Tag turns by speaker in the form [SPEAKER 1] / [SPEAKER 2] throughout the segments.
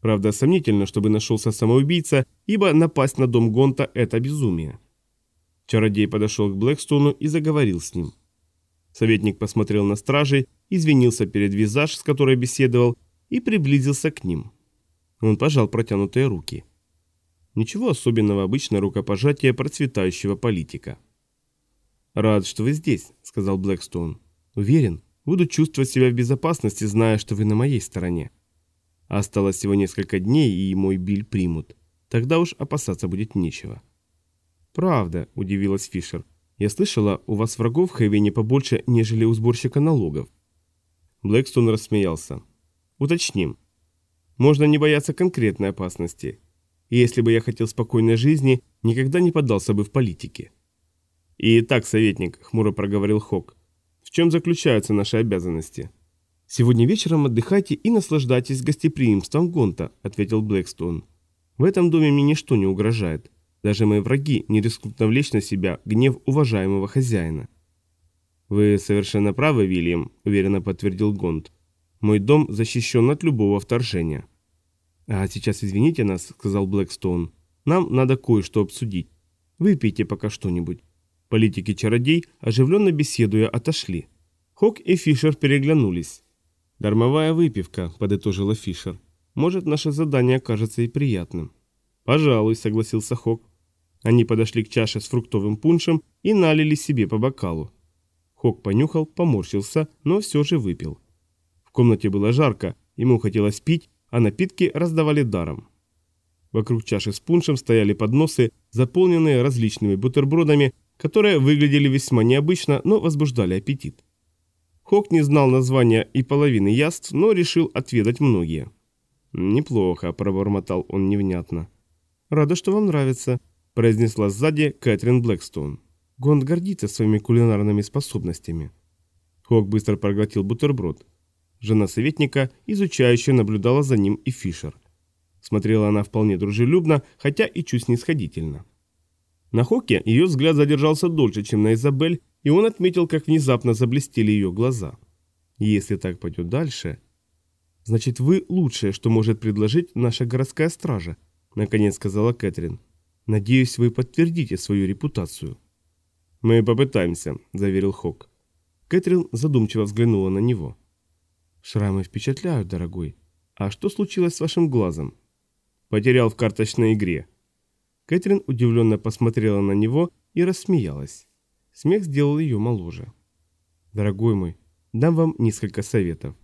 [SPEAKER 1] Правда, сомнительно, чтобы нашелся самоубийца, ибо напасть на дом Гонта – это безумие. Чародей подошел к Блэкстону и заговорил с ним. Советник посмотрел на стражей, извинился перед визаж, с которой беседовал, и приблизился к ним. Он пожал протянутые руки. Ничего особенного, обычное рукопожатие процветающего политика. «Рад, что вы здесь», — сказал Блэкстоун. «Уверен, буду чувствовать себя в безопасности, зная, что вы на моей стороне. Осталось всего несколько дней, и мой биль примут. Тогда уж опасаться будет нечего». «Правда», — удивилась Фишер. «Я слышала, у вас врагов в Хэвене побольше, нежели у сборщика налогов». Блэкстон рассмеялся. «Уточним. Можно не бояться конкретной опасности. И если бы я хотел спокойной жизни, никогда не поддался бы в политике». «Итак, советник», — хмуро проговорил Хок, — «в чем заключаются наши обязанности?» «Сегодня вечером отдыхайте и наслаждайтесь гостеприимством Гонта», — ответил Блэкстон. «В этом доме мне ничто не угрожает. Даже мои враги не рискнут навлечь на себя гнев уважаемого хозяина. «Вы совершенно правы, Вильям», – уверенно подтвердил Гонд. «Мой дом защищен от любого вторжения». «А сейчас извините нас», – сказал Блэкстоун. «Нам надо кое-что обсудить. Выпейте пока что-нибудь». Политики-чародей, оживленно беседуя, отошли. Хок и Фишер переглянулись. «Дармовая выпивка», – подытожила Фишер. «Может, наше задание окажется и приятным». «Пожалуй», – согласился Хок. Они подошли к чаше с фруктовым пуншем и налили себе по бокалу. Хок понюхал, поморщился, но все же выпил. В комнате было жарко, ему хотелось пить, а напитки раздавали даром. Вокруг чаши с пуншем стояли подносы, заполненные различными бутербродами, которые выглядели весьма необычно, но возбуждали аппетит. Хок не знал названия и половины яств, но решил отведать многие. «Неплохо», – пробормотал он невнятно. «Рада, что вам нравится», произнесла сзади Кэтрин Блэкстоун. Гонд гордится своими кулинарными способностями. Хок быстро проглотил бутерброд. Жена советника, изучающая, наблюдала за ним и Фишер. Смотрела она вполне дружелюбно, хотя и чуть снисходительно. На Хоке ее взгляд задержался дольше, чем на Изабель, и он отметил, как внезапно заблестели ее глаза. Если так пойдет дальше... «Значит, вы лучшее, что может предложить наша городская стража», — наконец сказала Кэтрин. Надеюсь, вы подтвердите свою репутацию». «Мы попытаемся», – заверил Хок. Кэтрин задумчиво взглянула на него. «Шрамы впечатляют, дорогой. А что случилось с вашим глазом?» «Потерял в карточной игре». Кэтрин удивленно посмотрела на него и рассмеялась. Смех сделал ее моложе. «Дорогой мой, дам вам несколько советов.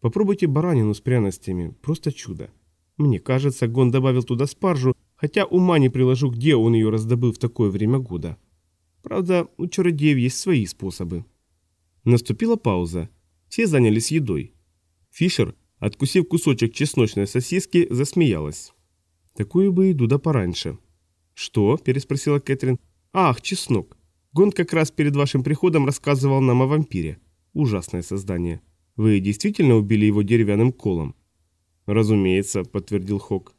[SPEAKER 1] Попробуйте баранину с пряностями, просто чудо. Мне кажется, Гон добавил туда спаржу хотя ума не приложу, где он ее раздобыл в такое время года. Правда, у чародеев есть свои способы. Наступила пауза. Все занялись едой. Фишер, откусив кусочек чесночной сосиски, засмеялась. «Такую бы еду да пораньше». «Что?» – переспросила Кэтрин. «Ах, чеснок. Гон как раз перед вашим приходом рассказывал нам о вампире. Ужасное создание. Вы действительно убили его деревянным колом?» «Разумеется», – подтвердил Хок.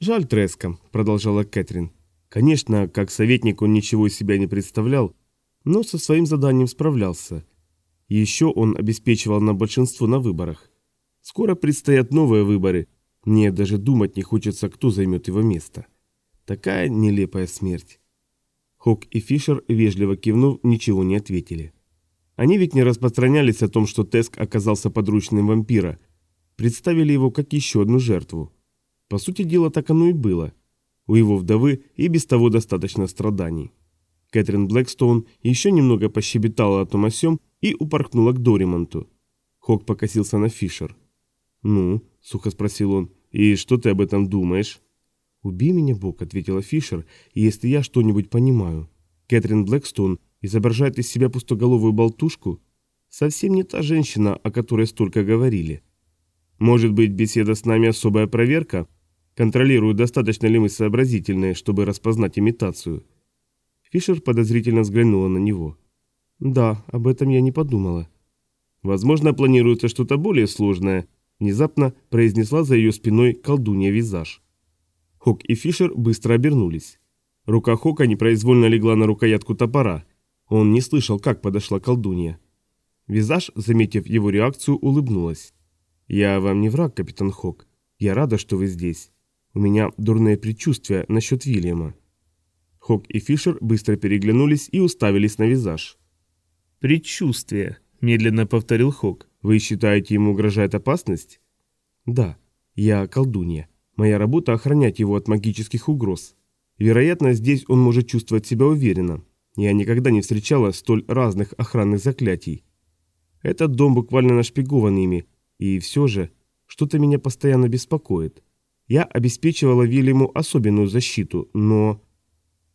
[SPEAKER 1] «Жаль Треска», — продолжала Кэтрин. «Конечно, как советник он ничего из себя не представлял, но со своим заданием справлялся. Еще он обеспечивал нам большинство на выборах. Скоро предстоят новые выборы. Мне даже думать не хочется, кто займет его место. Такая нелепая смерть». Хок и Фишер, вежливо кивнув, ничего не ответили. Они ведь не распространялись о том, что Теск оказался подручным вампира. Представили его как еще одну жертву. По сути дела, так оно и было. У его вдовы и без того достаточно страданий. Кэтрин Блэкстоун еще немного пощебетала о том о сём и упорхнула к Доримонту. Хок покосился на Фишер. «Ну?» – сухо спросил он. «И что ты об этом думаешь?» «Убей меня, Бог», – ответила Фишер, – «если я что-нибудь понимаю». Кэтрин Блэкстоун изображает из себя пустоголовую болтушку. Совсем не та женщина, о которой столько говорили. «Может быть, беседа с нами особая проверка?» Контролирую, достаточно ли мы сообразительные, чтобы распознать имитацию. Фишер подозрительно взглянула на него. Да, об этом я не подумала. Возможно, планируется что-то более сложное, внезапно произнесла за ее спиной колдунья визаж. Хок и Фишер быстро обернулись. Рука Хока непроизвольно легла на рукоятку топора. Он не слышал, как подошла колдунья. Визаж, заметив его реакцию, улыбнулась. «Я вам не враг, капитан Хок. Я рада, что вы здесь. У меня дурное предчувствие насчет Вильяма». Хок и Фишер быстро переглянулись и уставились на визаж.
[SPEAKER 2] «Предчувствие», — медленно повторил Хок.
[SPEAKER 1] «Вы считаете, ему угрожает опасность?» «Да. Я колдунья. Моя работа — охранять его от магических угроз. Вероятно, здесь он может чувствовать себя уверенно. Я никогда не встречала столь разных охранных заклятий. Этот дом буквально нашпигован ими, и все же что-то меня постоянно беспокоит. Я обеспечивала Вильяму особенную защиту, но...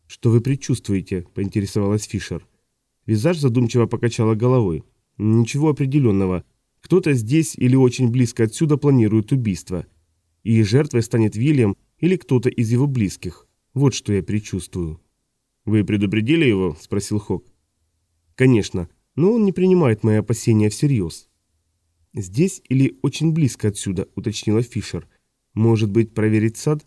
[SPEAKER 1] «Что вы предчувствуете?» – поинтересовалась Фишер. Визаж задумчиво покачала головой. «Ничего определенного. Кто-то здесь или очень близко отсюда планирует убийство. И жертвой станет Вильям или кто-то из его близких. Вот что я предчувствую». «Вы предупредили его?» – спросил Хок. «Конечно, но он не принимает мои опасения всерьез». «Здесь или очень близко отсюда», – уточнила Фишер. «Может быть, проверить сад?»